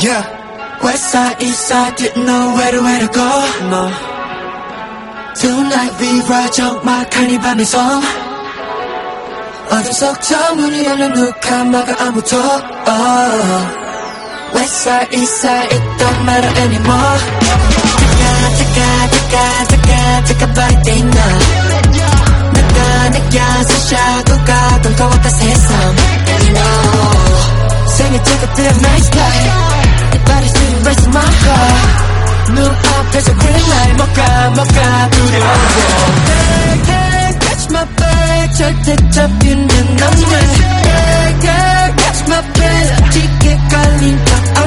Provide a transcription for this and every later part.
Yeah. West side, east side, didn't know where to, where to go. No. Tonight we ride 정막한 이 밤의 섬. 어둠 속 저 문이 열려 누가 막아 아무도. Oh. West side, east side, it don't matter anymore. 샤도가 던거웠다 세상. You know. 생일 찍었대 nice night. Everybody's to the rest of my heart. 눈앞에서 green light 뭐가 뭐가 두려워. Hey, hey, catch my back. 절대 잡히는 안돼. Hey, hey, catch my breath. 짙게 깔린 각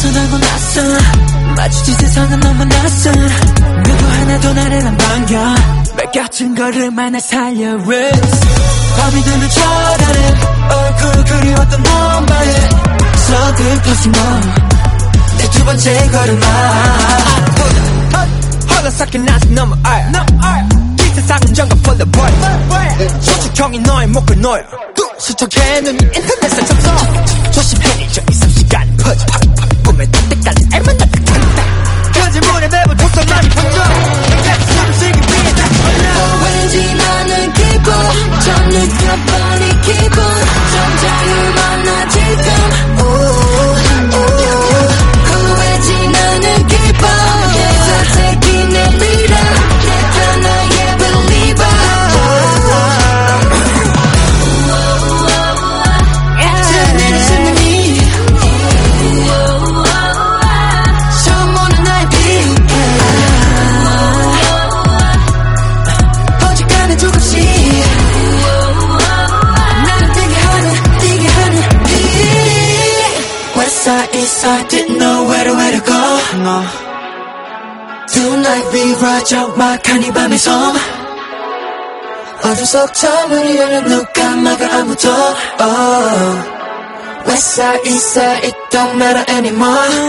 벗어나고 났어. 마주친 세상은 너무 낯선 누구 하나도 나를 안 반겨. 뺏겨진 걸음만 날 살려 Risk 밤이 되면 초라해 얼굴 그리웠던 너만의 서글퍼진 너내 두 번째 걸음아 헐렁삭힌 아직 너무 알이 세상은 정감 풀려버려 소축형이 너의 목을 놓여. 수척해 눈이 인터넷에 접속 조심해. 저 이상 시간이 퍼져 West side, east side, didn't know where to, where to go no. Tonight we ride 적막한 이 밤의 섬 어둠 속 저 문이 열려 누가 막아 아무도 oh. West side, east side, it don't matter anymore oh, no.